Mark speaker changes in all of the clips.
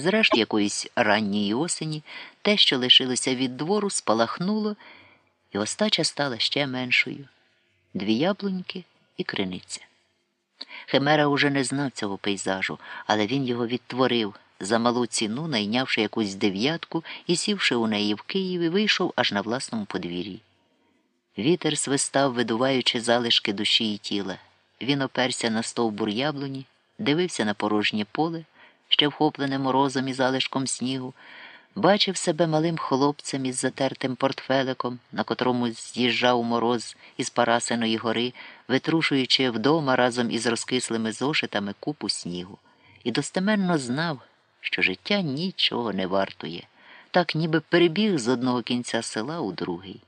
Speaker 1: Зрештою, якоїсь ранньої осені те, що лишилося від двору, спалахнуло, і остача стала ще меншою дві яблуньки і криниця. Химера уже не знав цього пейзажу, але він його відтворив за малу ціну, найнявши якусь дев'ятку і сівши у неї в Києві, вийшов аж на власному подвір'ї. Вітер свистав, видуваючи залишки душі і тіла. Він оперся на стовбур яблуні, дивився на порожнє поле, ще вхоплене морозом і залишком снігу, бачив себе малим хлопцем із затертим портфеликом, на котрому з'їжджав мороз із Парасиної гори, витрушуючи вдома разом із розкислими зошитами купу снігу, і достеменно знав, що життя нічого не вартує, так ніби перебіг з одного кінця села у другий.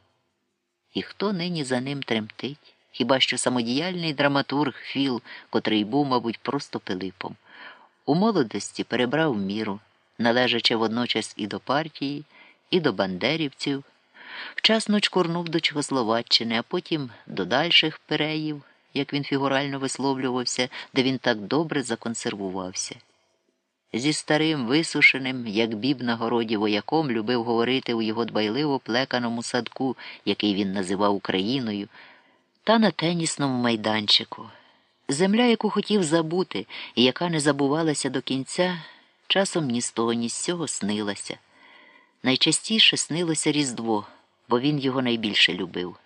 Speaker 1: І хто нині за ним тремтить? Хіба що самодіяльний драматург Філ, котрий був, мабуть, просто Пилипом. У молодості перебрав міру, належачи водночас і до партії, і до бандерівців, вчасно чкурнув до Чехословаччини, а потім до дальших переїв, як він фігурально висловлювався, де він так добре законсервувався. Зі старим, висушеним, як біб на городі вояком, любив говорити у його дбайливо плеканому садку, який він називав Україною, та на тенісному майданчику. Земля, яку хотів забути, і яка не забувалася до кінця, часом ні з того, ні з цього снилася. Найчастіше снилося Різдво, бо він його найбільше любив.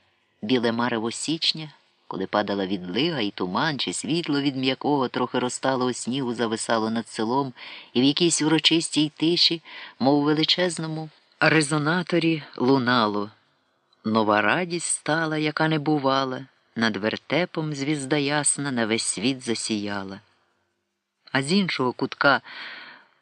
Speaker 1: Біле марево січня, коли падала відлига і туман, чи світло від м'якого, трохи розталого снігу зависало над селом, і в якійсь урочистій тиші, мов величезному резонаторі, лунало. Нова радість стала, яка не бувала, над вертепом звізда ясна на весь світ засіяла. А з іншого кутка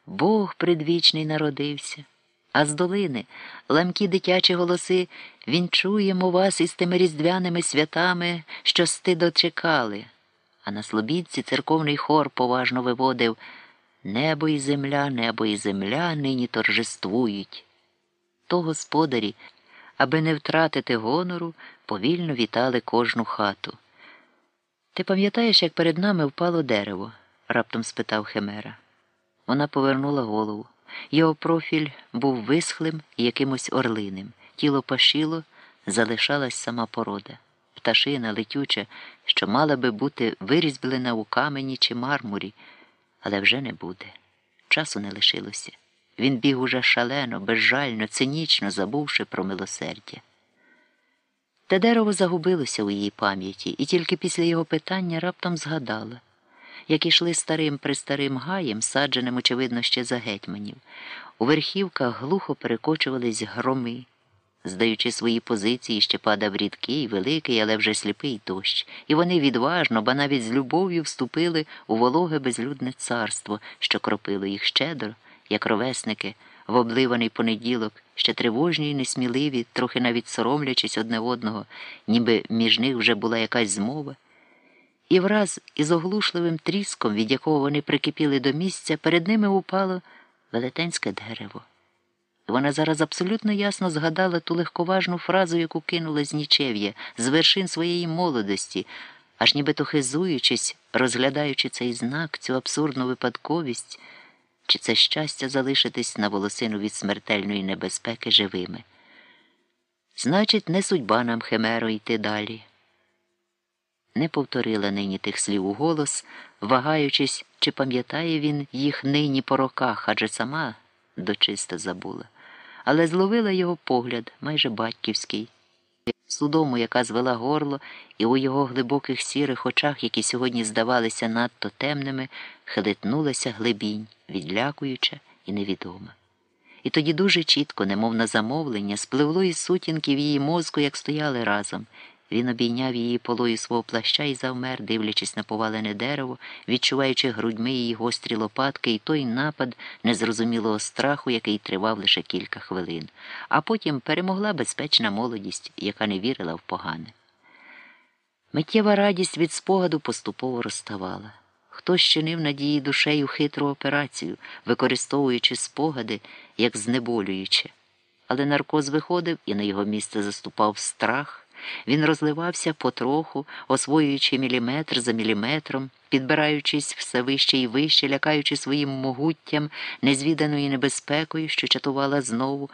Speaker 1: Бог предвічний народився, а з долини ламкі дитячі голоси вінчуємо вас із тими різдвяними святами, що сти дочекали. А на слобідці церковний хор поважно виводив Небо і земля, небо і земля нині торжествують. То господарі аби не втратити гонору, повільно вітали кожну хату. Ти пам'ятаєш, як перед нами впало дерево? раптом спитав Химера. Вона повернула голову. Його профіль був висхлим і якимось орлиним. Тіло пашило, залишалась сама порода. Пташина летюча, що мала би бути вирізблена у камені чи мармурі, але вже не буде. Часу не лишилося. Він біг уже шалено, безжально, цинічно забувши про милосердя. Те дерево загубилося у її пам'яті, і тільки після його питання раптом згадала, як ішли старим престарим гаєм, садженим, очевидно, ще за гетьманів. У верхівках глухо перекочувались громи. Здаючи свої позиції, ще падав рідкий, великий, але вже сліпий дощ, і вони відважно, ба навіть з любов'ю вступили у вологе безлюдне царство, що кропило їх щедро як ровесники, в обливаний понеділок, ще тривожні й несміливі, трохи навіть соромлячись одне одного, ніби між них вже була якась змова. І враз із оглушливим тріском, від якого вони прикипіли до місця, перед ними упало велетенське дерево. Вона зараз абсолютно ясно згадала ту легковажну фразу, яку кинула з нічев'я, з вершин своєї молодості, аж нібито хизуючись, розглядаючи цей знак, цю абсурдну випадковість чи це щастя залишитись на волосину від смертельної небезпеки живими. Значить, не судьба нам Химеро йти далі. Не повторила нині тих слів у голос, вагаючись, чи пам'ятає він їх нині по роках, адже сама дочисто забула, але зловила його погляд майже батьківський судому, яка звела горло, і у його глибоких сірих очах, які сьогодні здавалися надто темними, хилитнулася глибінь, відлякуюча і невідома. І тоді дуже чітко, немов на замовлення, спливло із сутінків її мозку, як стояли разом. Він обійняв її полою свого плаща і завмер, дивлячись на повалене дерево, відчуваючи грудьми її гострі лопатки і той напад незрозумілого страху, який тривав лише кілька хвилин, а потім перемогла безпечна молодість, яка не вірила в погане. Миттєва радість від спогаду поступово розставала. Хтось чинив над її душею хитру операцію, використовуючи спогади як знеболююче. Але наркоз виходив і на його місце заступав страх Він розливався потроху, освоюючи міліметр за міліметром, підбираючись все вище і вище, лякаючи своїм могуттям, незвіданою небезпекою, що чатувала знову,